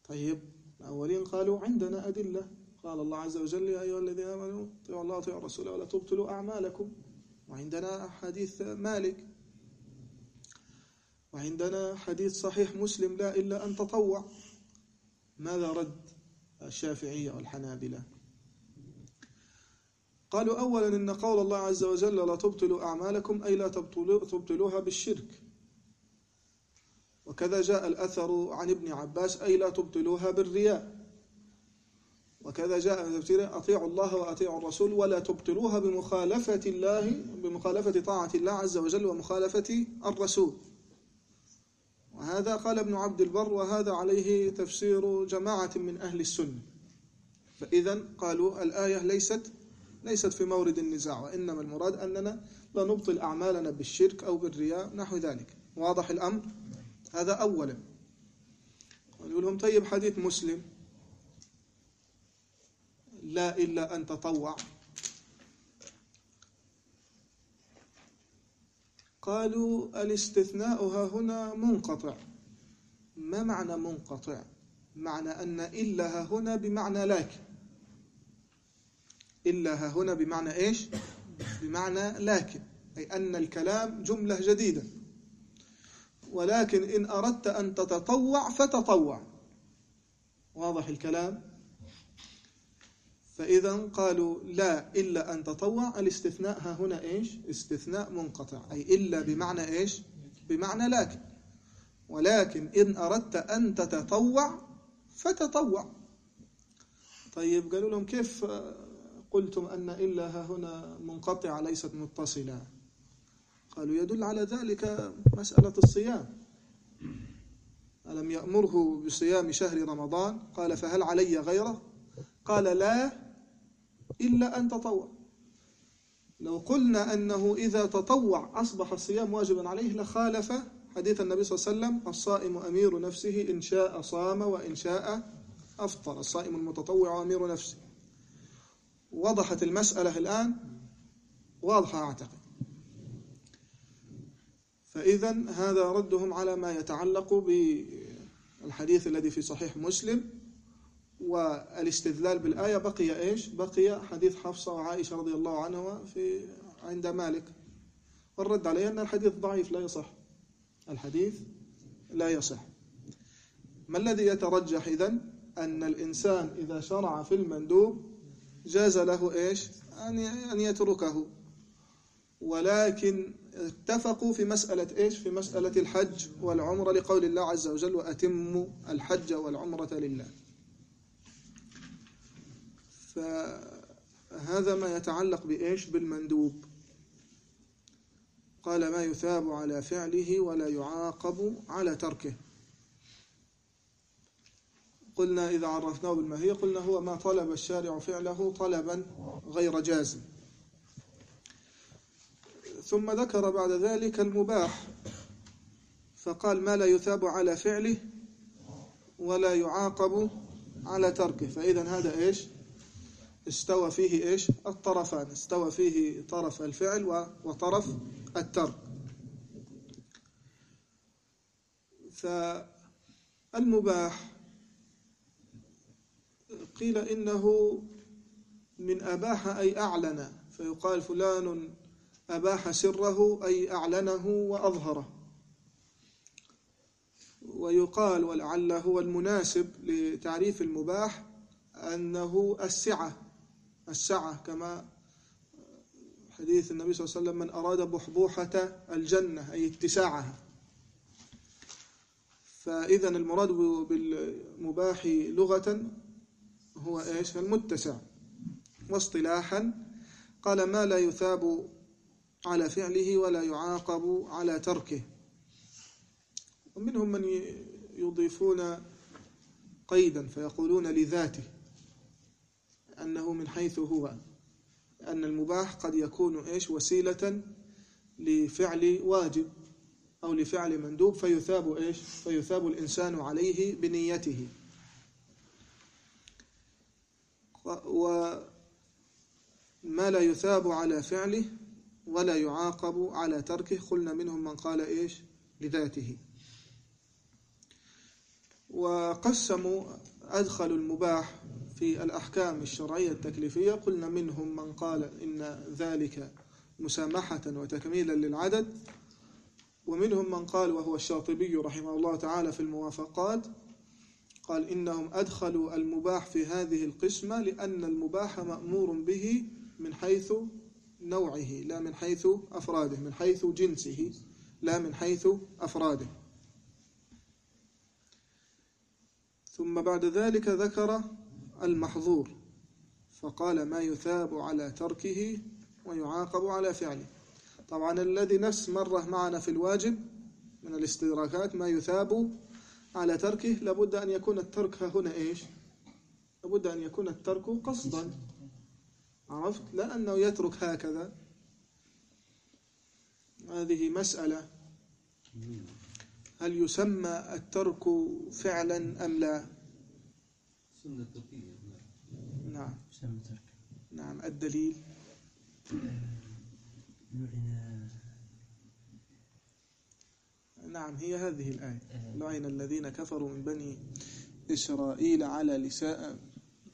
طيب الأولين قالوا عندنا أدلة. قال الله عز وجل يا أيها الذين آمنوا أطيعوا الله وأطيعوا الرسول ولا تبطلوا أعمالكم. وعندنا حديث مالك. وعندنا حديث صحيح مسلم لا إلا أن تطوع. ماذا رد الشافعية والحنابلة قالوا أولا إن قول الله عز وجل لا تبطلوا أعمالكم أي لا تبطلوها بالشرك. وكذا جاء الأثر عن ابن عباس أي لا تبطلوها بالرياء. وكذا جاء من تفسيره أطيعوا الله وأطيعوا الرسول ولا تبطلوها بمخالفة الله بمخالفة طاعة الله عز وجل ومخالفة الرسول. وهذا قال ابن عبد البر وهذا عليه تفسير جماعة من أهل السنة. فإذا قالوا الآية ليست ليست في مورد النزاع وإنما المراد أننا لا نبطل أعمالنا بالشرك أو بالرياء نحو ذلك. واضح الأمر؟ هذا أولا. نقول لهم طيب حديث مسلم. لا إلا أن تطوع. قالوا الاستثناء ها هنا منقطع. ما معنى منقطع؟ معنى أن إلا ها هنا بمعنى لكن إلا ها هنا بمعنى إيش؟ بمعنى لكن أي أن الكلام جملة جديدة. ولكن إن أردت أن تتطوع فتطوع. واضح الكلام؟ فإذا قالوا لا إلا أن تطوع الاستثناء ها هنا إيش؟ استثناء منقطع أي إلا بمعنى إيش؟ بمعنى لكن. ولكن إن أردت أن تتطوع فتطوع. طيب قالوا لهم كيف قلتم أن إلا ها هنا منقطعة ليست متصلة؟ قالوا يدل على ذلك مسألة الصيام. ألم يأمره بصيام شهر رمضان؟ قال فهل علي غيره؟ قال لا إلا أن تطوع. لو قلنا أنه إذا تطوع أصبح الصيام واجبا عليه لخالف حديث النبي صلى الله عليه وسلم الصائم أمير نفسه إن شاء صام وإن شاء أفطر. الصائم المتطوع أمير نفسه. وضحت المسألة الآن؟ واضحة أعتقد. فإذا هذا ردهم على ما يتعلق بالحديث الذي في صحيح مسلم. والاستدلال بالآية بقي إيش؟ بقي حديث حفصة وعائشة رضي الله عنهما في عند مالك. والرد عليه أن الحديث ضعيف لا يصح. الحديث لا يصح. ما الذي يترجح إذن؟ أن الإنسان إذا شرع في المندوب جاز له إيش؟ أن يتركه. ولكن اتفقوا في مسألة إيش؟ في مسألة الحج والعمرة لقول الله عز وجل وأتموا الحج والعمرة لله. فهذا ما يتعلق بإيش؟ بالمندوب. قال ما يثاب على فعله ولا يعاقب على تركه. قلنا إذا عرفناه بالماهية قلنا هو ما طلب الشارع فعله طلبا غير جازم. ثم ذكر بعد ذلك المباح فقال ما لا يثاب على فعله ولا يعاقب على تركه. فإذا هذا إيش؟ استوى فيه إيش؟ الطرفان. استوى فيه طرف الفعل وطرف الترك. فالمباح قيل إنه من أباح أي أعلن. فيقال فلان أباح سره أي أعلنه وأظهره. ويقال ولعل هو المناسب لتعريف المباح أنه السعة. السعة كما حديث النبي صلى الله عليه وسلم من أراد بحبوحة الجنة أي اتساعها. فإذا المراد بالمباح لغة هو إيش؟ المتسع. واصطلاحا قال ما لا يثاب على فعله ولا يعاقب على تركه. ومنهم من يضيفون قيدا فيقولون لذاته. أنه من حيث هو أن المباح قد يكون إيش؟ وسيلة لفعل واجب أو لفعل مندوب فيثاب إيش؟ فيثاب الإنسان عليه بنيته. وما لا يثاب على فعله ولا يعاقب على تركه. قلنا منهم من قال إيش؟ لذاته. وقسموا أدخلوا المباح في الأحكام الشرعية التكليفية قلنا منهم من قال إن ذلك مسامحة وتكميلا للعدد ومنهم من قال وهو الشاطبي رحمه الله تعالى في الموافقات قال إنهم أدخلوا المباح في هذه القسمة لأن المباح مأمور به من حيث نوعه لا من حيث أفراده من حيث جنسه لا من حيث أفراده. ثم بعد ذلك ذكر المحظور. فقال ما يثاب على تركه ويعاقب على فعله. طبعا الذي نفس مرة معنا في الواجب من الاستدراكات ما يثاب على تركه لابد أن يكون الترك ها هنا إيش؟ لابد أن يكون الترك قصدا. عرفت؟ لا أنه يترك هكذا. هذه مسألة. هل يسمى الترك فعلا أم لا؟ سنة تركية نعم. ترك نعم الدليل. لعن نعم هي هذه الآية. لعن الذين كفروا من بني إسرائيل على لسان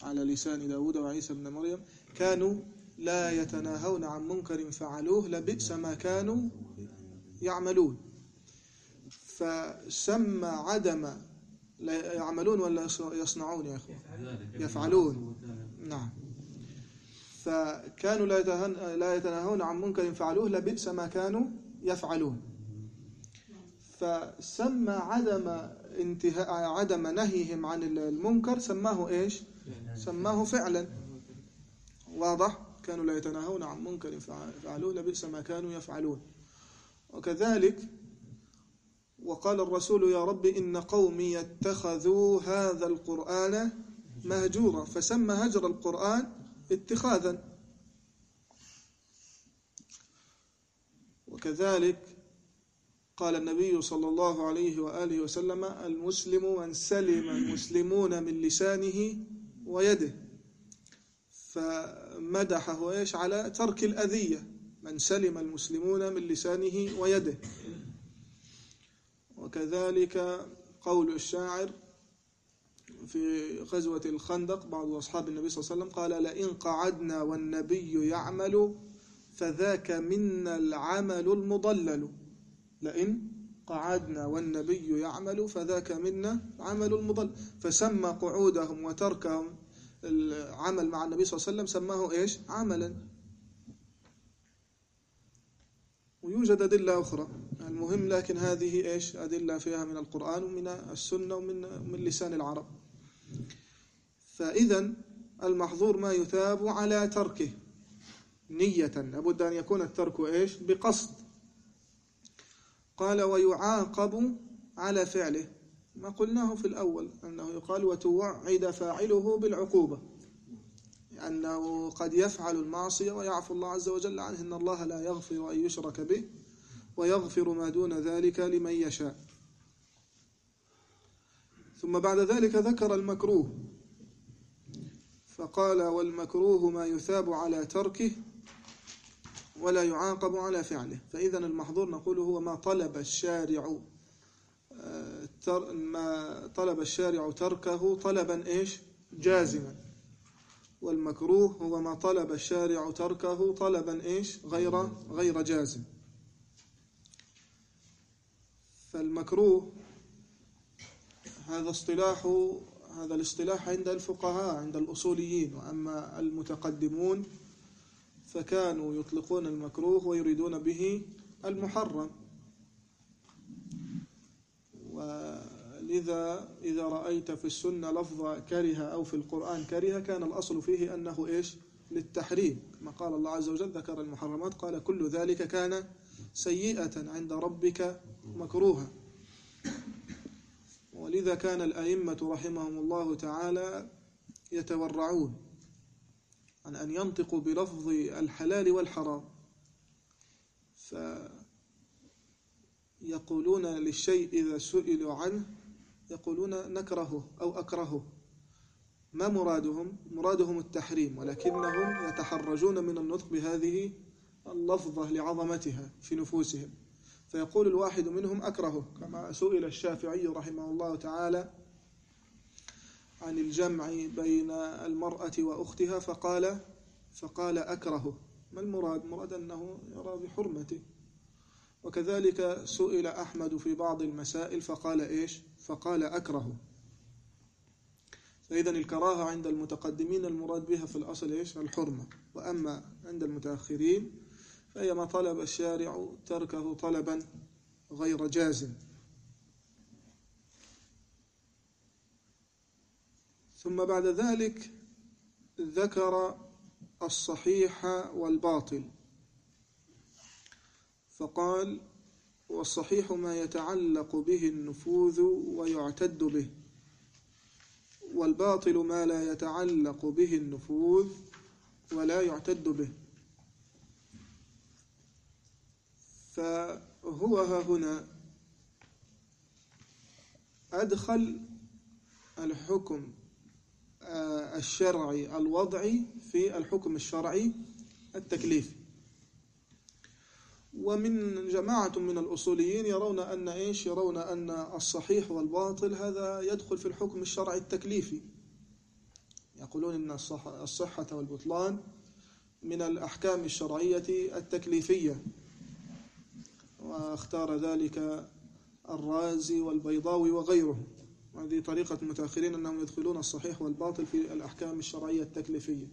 على لسان داود وعيسى بن مريم. كانوا لا يتناهون عن منكر فعلوه لبئس ما كانوا يعملون. فسمى عدم لا يعملون ولا يصنعون يا أخوة. يفعلون. نعم. فكانوا لا يتناهون عن منكر فعلوه لبئس ما كانوا يفعلون. فسمى عدم انتهاء عدم نهيهم عن المنكر سماه إيش؟ سماه فعلا. واضح؟ كانوا لا يتناهون عن منكر فع- فعلوه لبئس ما كانوا يفعلون. وكذلك وقال الرسول يا رب إن قومي اتخذوا هذا القرآن مهجورا فسمى هجر القرآن اتخاذا. وكذلك قال النبي صلى الله عليه وآله وسلم المسلم من سلم المسلمون من لسانه ويده فمدحه إيش؟ على ترك الأذية. من سلم المسلمون من لسانه ويده. وكذلك قول الشاعر في غزوة الخندق بعض أصحاب النبي صلى الله عليه وسلم قال لئن قعدنا والنبي يعمل فذاك منا العمل المضلل. لئن قعدنا والنبي يعمل فذاك منا عمل المضل فسمى قعودهم وتركهم. العمل مع النبي صلى الله عليه وسلم سماه إيش؟ عملا. ويوجد أدلة أخرى. المهم لكن هذه إيش؟ أدلة فيها من القرآن ومن السنة ومن من لسان العرب. فإذا المحظور ما يثاب على تركه. نية. لابد أن يكون الترك إيش؟ بقصد. قال ويعاقب على فعله. ما قلناه في الأول أنه يقال وتوعد فاعله بالعقوبة. أنه قد يفعل المعصية ويعفو الله عز وجل عنه. إن الله لا يغفر أن يشرك به ويغفر ما دون ذلك لمن يشاء. ثم بعد ذلك ذكر المكروه فقال والمكروه ما يثاب على تركه ولا يعاقب على فعله. فإذا المحظور نقول هو ما طلب الشارع آه، ما طلب الشارع تركه طلبا إيش؟ جازما. والمكروه هو ما طلب الشارع تركه طلبا إيش؟ غير غير جازم. فالمكروه هذا اصطلاح هذا الاصطلاح عند الفقهاء عند الأصوليين وأما المتقدمون فكانوا يطلقون المكروه ويريدون به المحرم. ولذا إذا رأيت في السنة لفظ كره أو في القرآن كره كان الأصل فيه أنه إيش؟ للتحريم. كما قال الله عز وجل ذكر المحرمات قال كل ذلك كان سيئة عند ربك مكروها. ولذا كان الأئمة رحمهم الله تعالى يتورعون عن أن ينطقوا بلفظ الحلال والحرام. فيقولون للشيء إذا سئلوا عنه يقولون نكرهه أو أكرهه ما مرادهم؟ مرادهم التحريم ولكنهم يتحرجون من النطق بهذه اللفظة لعظمتها في نفوسهم فيقول الواحد منهم أكرهه كما سئل الشافعي رحمه الله تعالى عن الجمع بين المرأة وأختها فقال فقال أكرهه ما المراد؟ مراد أنه يرى بحرمته وكذلك سئل أحمد في بعض المسائل فقال إيش؟ فقال أكره فإذا الكراهة عند المتقدمين المراد بها في الأصل إيش؟ الحرمة وأما عند المتأخرين فهي ما طلب الشارع تركه طلبا غير جازم ثم بعد ذلك ذكر الصحيح والباطل فقال والصحيح ما يتعلق به النفوذ ويعتد به والباطل ما لا يتعلق به النفوذ ولا يعتد به. فهو ها هنا أدخل الحكم آه، الشرعي الوضعي في الحكم الشرعي التكليفي ومن جماعة من الأصوليين يرون أن إيش؟ يرون أن الصحيح والباطل هذا يدخل في الحكم الشرعي التكليفي. يقولون أن الصح- الصحة والبطلان من الأحكام الشرعية التكليفية. واختار ذلك الرازي والبيضاوي وغيرهم هذه طريقة المتأخرين أنهم يدخلون الصحيح والباطل في الأحكام الشرعية التكليفية.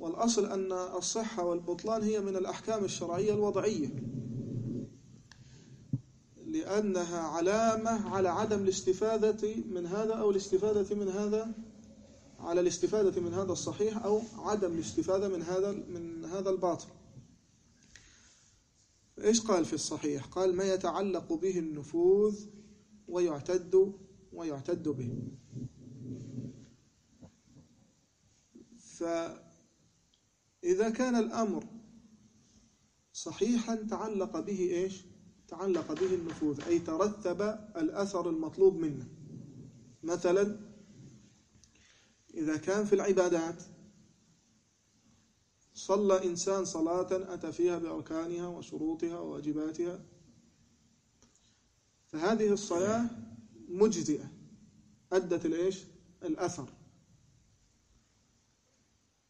والأصل أن الصحة والبطلان هي من الأحكام الشرعية الوضعية. لأنها علامة على عدم الاستفادة من هذا أو الاستفادة من هذا على الاستفادة من هذا الصحيح أو عدم الاستفادة من هذا من هذا الباطل. إيش قال في الصحيح؟ قال ما يتعلق به النفوذ ويعتد ويعتد به. فإذا كان الأمر صحيحا تعلق به إيش؟ تعلق به النفوذ أي ترتب الأثر المطلوب منه. مثلا إذا كان في العبادات صلى إنسان صلاة أتى فيها بأركانها وشروطها وواجباتها فهذه الصلاة مجزئة أدت الإيش؟ الأثر.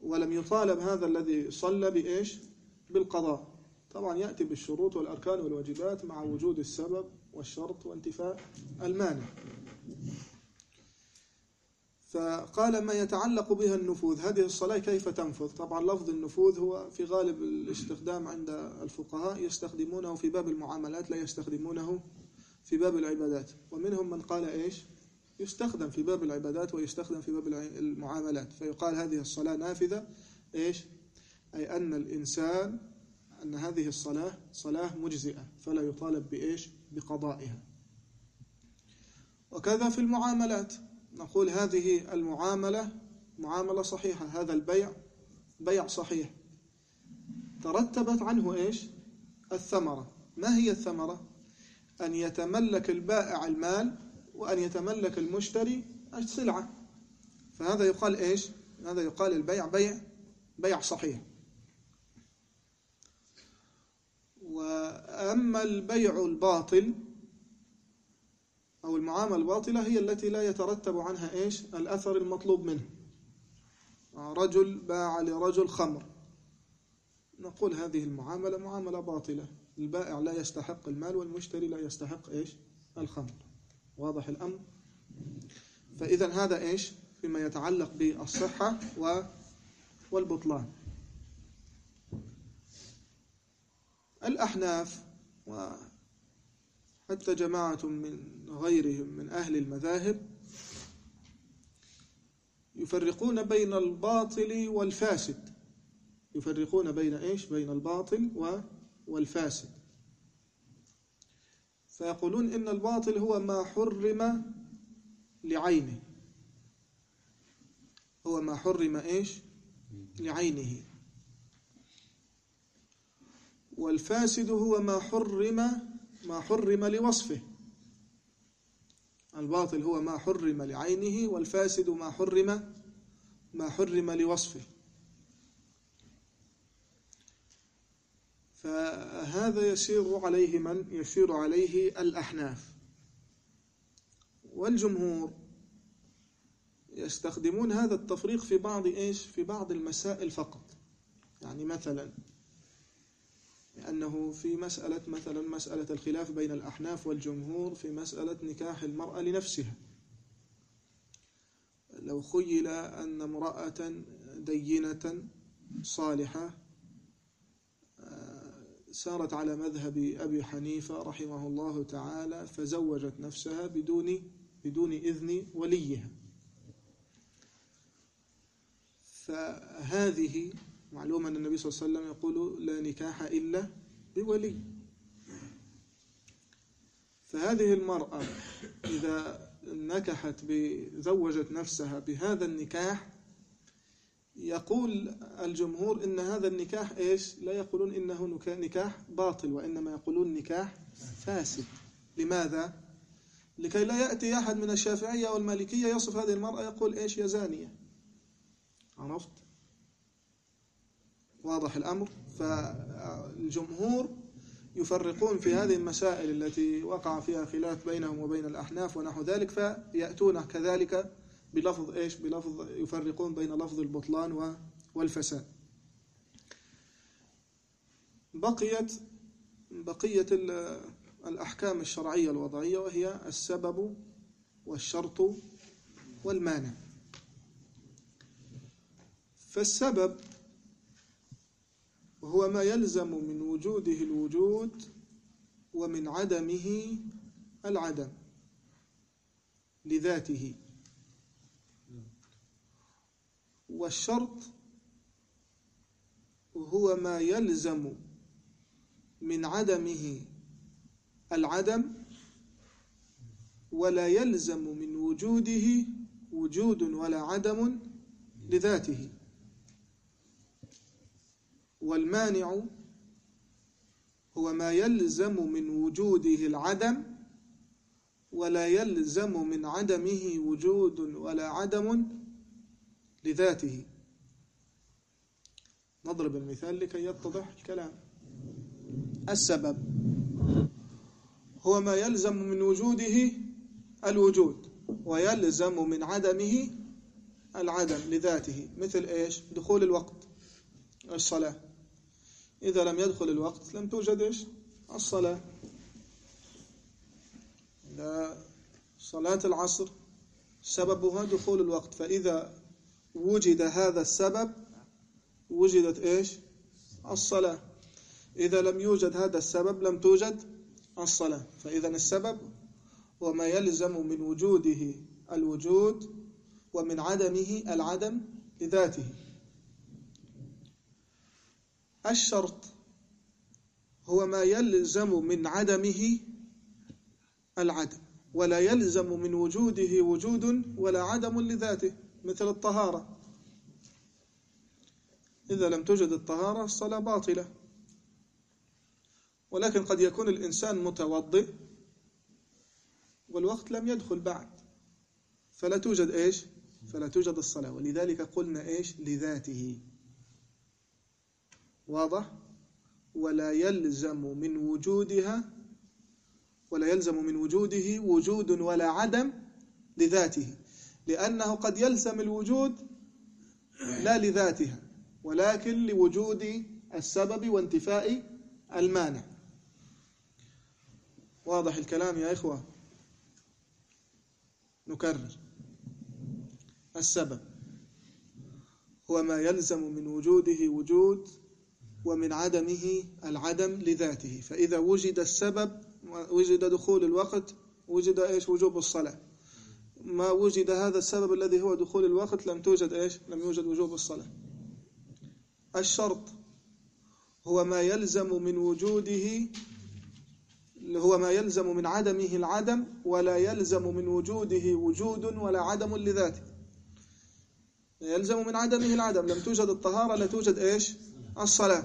ولم يطالب هذا الذي صلى بإيش؟ بالقضاء. طبعا يأتي بالشروط والأركان والواجبات مع وجود السبب والشرط وانتفاء المانع. فقال ما يتعلق بها النفوذ هذه الصلاة كيف تنفذ؟ طبعا لفظ النفوذ هو في غالب الاستخدام عند الفقهاء يستخدمونه في باب المعاملات لا يستخدمونه في باب العبادات. ومنهم من قال إيش؟ يستخدم في باب العبادات ويستخدم في باب المعاملات. فيقال هذه الصلاة نافذة إيش؟ أي أن الإنسان أن هذه الصلاة صلاة مجزئة فلا يطالب بإيش؟ بقضائها. وكذا في المعاملات. نقول هذه المعاملة معاملة صحيحة هذا البيع بيع صحيح. ترتبت عنه إيش؟ الثمرة. ما هي الثمرة؟ أن يتملك البائع المال وأن يتملك المشتري السلعة. فهذا يقال إيش؟ هذا يقال البيع بيع بيع صحيح. وأما البيع الباطل أو المعاملة الباطلة هي التي لا يترتب عنها إيش؟ الأثر المطلوب منه. رجل باع لرجل خمر. نقول هذه المعاملة معاملة باطلة. البائع لا يستحق المال والمشتري لا يستحق إيش؟ الخمر. واضح الأمر. فإذا هذا إيش؟ فيما يتعلق بالصحة والبطلان. الأحناف وحتى جماعة من غيرهم من أهل المذاهب يفرقون بين الباطل والفاسد. يفرقون بين إيش؟ بين الباطل والفاسد. فيقولون إن الباطل هو ما حرم لعينه. هو ما حرم إيش؟ لعينه. والفاسد هو ما حرم ما حرم لوصفه. الباطل هو ما حرم لعينه والفاسد ما حرم ما حرم لوصفه. فهذا يسير عليه من؟ يسير عليه الأحناف. والجمهور يستخدمون هذا التفريق في بعض إيش؟ في بعض المسائل فقط. يعني مثلا لأنه في مسألة مثلا مسألة الخلاف بين الأحناف والجمهور في مسألة نكاح المرأة لنفسها. لو خيل أن امرأة دينة صالحة سارت على مذهب أبي حنيفة رحمه الله تعالى فزوجت نفسها بدون بدون إذن وليها. فهذه معلوم أن النبي صلى الله عليه وسلم يقول لا نكاح إلا بولي. فهذه المرأة إذا نكحت زوجت نفسها بهذا النكاح يقول الجمهور إن هذا النكاح إيش؟ لا يقولون إنه نكاح باطل وإنما يقولون نكاح فاسد. لماذا؟ لكي لا يأتي أحد من الشافعية والمالكية يصف هذه المرأة يقول إيش يا زانية؟ عرفت؟ واضح الأمر. فالجمهور يفرقون في هذه المسائل التي وقع فيها خلاف بينهم وبين الأحناف ونحو ذلك فيأتون كذلك بلفظ إيش؟ بلفظ يفرقون بين لفظ البطلان والفساد. بقيت بقية الأحكام الشرعية الوضعية وهي السبب والشرط والمانع. فالسبب هو ما يلزم من وجوده الوجود ومن عدمه العدم لذاته. والشرط هو ما يلزم من عدمه العدم ولا يلزم من وجوده وجود ولا عدم لذاته. والمانع هو ما يلزم من وجوده العدم ولا يلزم من عدمه وجود ولا عدم لذاته. نضرب المثال لكي يتضح الكلام. السبب هو ما يلزم من وجوده الوجود ويلزم من عدمه العدم لذاته. مثل إيش؟ دخول الوقت الصلاة. إذا لم يدخل الوقت لم توجد إيش؟ الصلاة. صلاة العصر سببها دخول الوقت. فإذا وجد هذا السبب وجدت إيش؟ الصلاة. إذا لم يوجد هذا السبب لم توجد الصلاة. فإذا السبب وما يلزم من وجوده الوجود ومن عدمه العدم لذاته. الشرط هو ما يلزم من عدمه العدم ولا يلزم من وجوده وجود ولا عدم لذاته. مثل الطهارة. إذا لم توجد الطهارة الصلاة باطلة. ولكن قد يكون الإنسان متوضئ والوقت لم يدخل بعد. فلا توجد إيش؟ فلا توجد الصلاة. ولذلك قلنا إيش؟ لذاته. واضح؟ ولا يلزم من وجودها ولا يلزم من وجوده وجود ولا عدم لذاته. لأنه قد يلزم الوجود لا لذاتها ولكن لوجود السبب وانتفاء المانع. واضح الكلام يا إخوة؟ نكرر. السبب هو ما يلزم من وجوده وجود ومن عدمه العدم لذاته. فإذا وجد السبب وجد دخول الوقت وجد إيش؟ وجوب الصلاة. ما وجد هذا السبب الذي هو دخول الوقت لم توجد إيش؟ لم يوجد وجوب الصلاة. الشرط هو ما يلزم من وجوده هو ما يلزم من عدمه العدم ولا يلزم من وجوده وجود ولا عدم لذاته. يلزم من عدمه العدم. لم توجد الطهارة لا توجد إيش؟ الصلاة.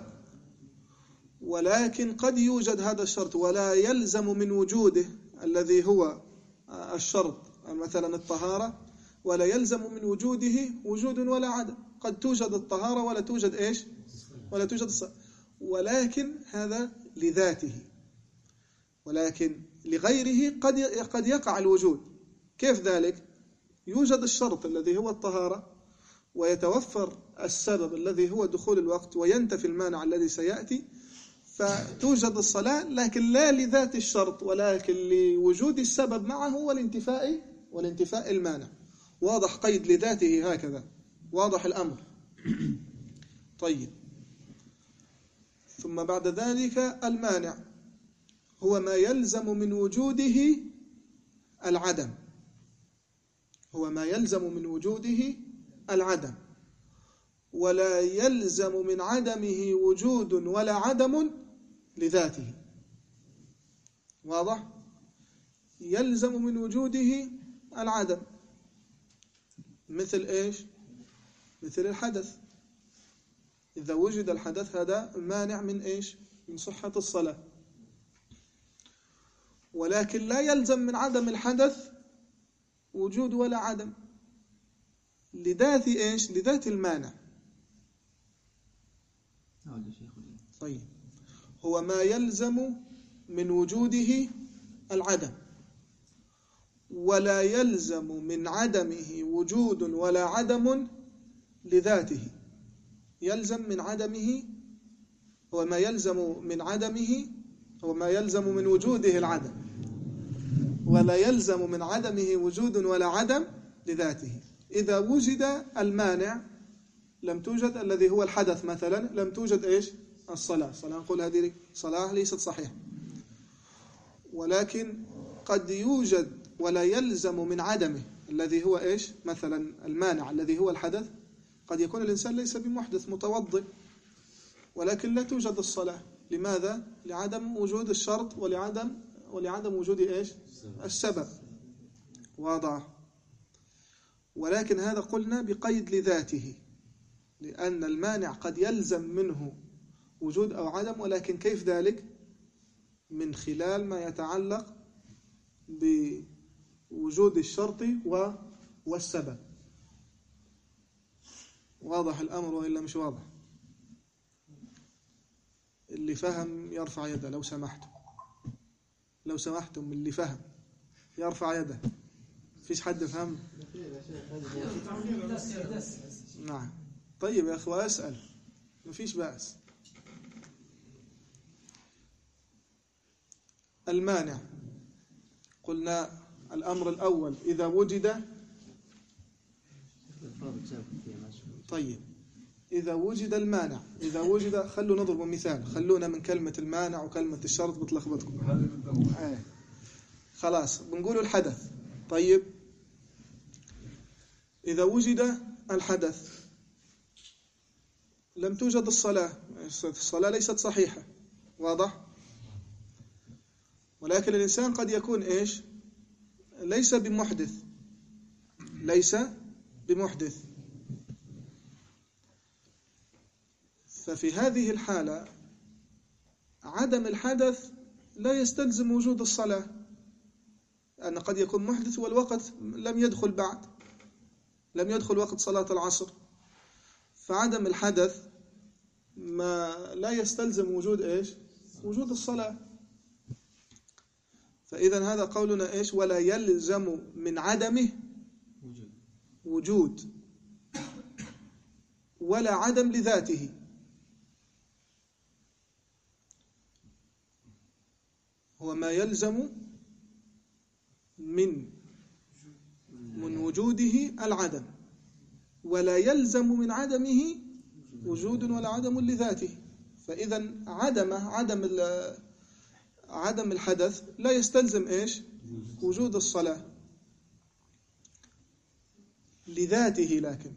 ولكن قد يوجد هذا الشرط. ولا يلزم من وجوده الذي هو الشرط. مثلا الطهارة ولا يلزم من وجوده وجود ولا عدم. قد توجد الطهارة ولا توجد إيش؟ ولا توجد الصلاة ولكن هذا لذاته. ولكن لغيره قد قد يقع الوجود. كيف ذلك؟ يوجد الشرط الذي هو الطهارة ويتوفر السبب الذي هو دخول الوقت وينتفي المانع الذي سيأتي. فتوجد الصلاة لكن لا لذات الشرط ولكن لوجود السبب معه والانتفاء والانتفاء المانع. واضح قيد لذاته هكذا. واضح الأمر. طيب. ثم بعد ذلك المانع. هو ما يلزم من وجوده العدم. هو ما يلزم من وجوده العدم. ولا يلزم من عدمه وجود ولا عدم لذاته. واضح؟ يلزم من وجوده العدم. مثل إيش؟ مثل الحدث. إذا وجد الحدث هذا مانع من إيش؟ من صحة الصلاة. ولكن لا يلزم من عدم الحدث وجود ولا عدم. لذات إيش؟ لذات المانع. طيب. هو ما يلزم من وجوده العدم. ولا يلزم من عدمه وجود ولا عدم لذاته. يلزم من عدمه هو ما يلزم من عدمه هو ما يلزم من وجوده العدم. ولا يلزم من عدمه وجود ولا عدم لذاته. إذا وجد المانع لم توجد الذي هو الحدث مثلا لم توجد إيش؟ الصلاة. صلاة نقول هذه صلاة ليست صحيحة. ولكن قد يوجد ولا يلزم من عدمه الذي هو إيش مثلا المانع الذي هو الحدث قد يكون الإنسان ليس بمحدث متوضئ ولكن لا توجد الصلاة لماذا؟ لعدم وجود الشرط ولعدم ولعدم وجود إيش؟ السبب واضح ولكن هذا قلنا بقيد لذاته لأن المانع قد يلزم منه وجود أو عدم ولكن كيف ذلك؟ من خلال ما يتعلق بوجود الشرط والسبب. واضح الأمر وإلا مش واضح؟ اللي فهم يرفع يده لو سمحتم. لو سمحتم اللي فهم يرفع يده. فيش حد فهم؟ نعم. طيب يا أخوة أسأل. مفيش بأس. المانع. قلنا الأمر الأول. إذا وجد طيب. إذا وجد المانع إذا وجد خلوا نضرب مثال. خلونا من كلمة المانع وكلمة الشرط بتلخبطكم. خلاص. بنقول الحدث. طيب. إذا وجد الحدث. لم توجد الصلاة. الصلاة ليست صحيحة. واضح؟ ولكن الإنسان قد يكون إيش؟ ليس بمحدث. ليس بمحدث. ففي هذه الحالة عدم الحدث لا يستلزم وجود الصلاة. لأن قد يكون محدث والوقت لم يدخل بعد. لم يدخل وقت صلاة العصر. فعدم الحدث ما لا يستلزم وجود إيش؟ وجود الصلاة. فإذا هذا قولنا إيش؟ ولا يلزم من عدمه وجود. ولا عدم لذاته. هو ما يلزم من من وجوده العدم. ولا يلزم من عدمه وجود ولا عدم لذاته. فإذا عدم عدم عدم الحدث لا يستلزم إيش؟ وجود الصلاة. لذاته لكن.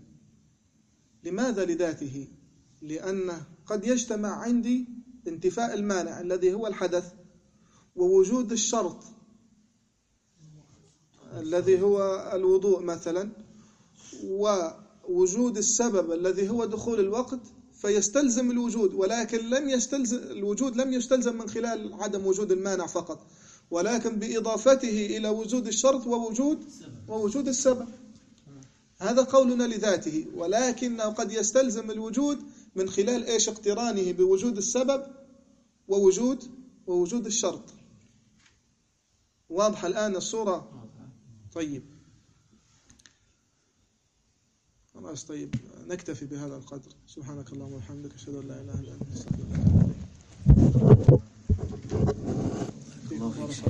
لماذا لذاته؟ لأن قد يجتمع عندي انتفاء المانع الذي هو الحدث ووجود الشرط الذي هو الوضوء مثلا ووجود السبب الذي هو دخول الوقت فيستلزم الوجود ولكن لم يستلزم الوجود لم يستلزم من خلال عدم وجود المانع فقط ولكن بإضافته إلى وجود الشرط ووجود ووجود السبب. هذا قولنا لذاته ولكنه قد يستلزم الوجود من خلال إيش؟ اقترانه بوجود السبب ووجود ووجود الشرط. واضحة الآن الصورة؟ طيب. خلاص طيب نكتفي بهذا القدر. سبحانك اللهم وبحمدك أشهد أن لا إله إلا أنت أستغفرك الله. الشيخ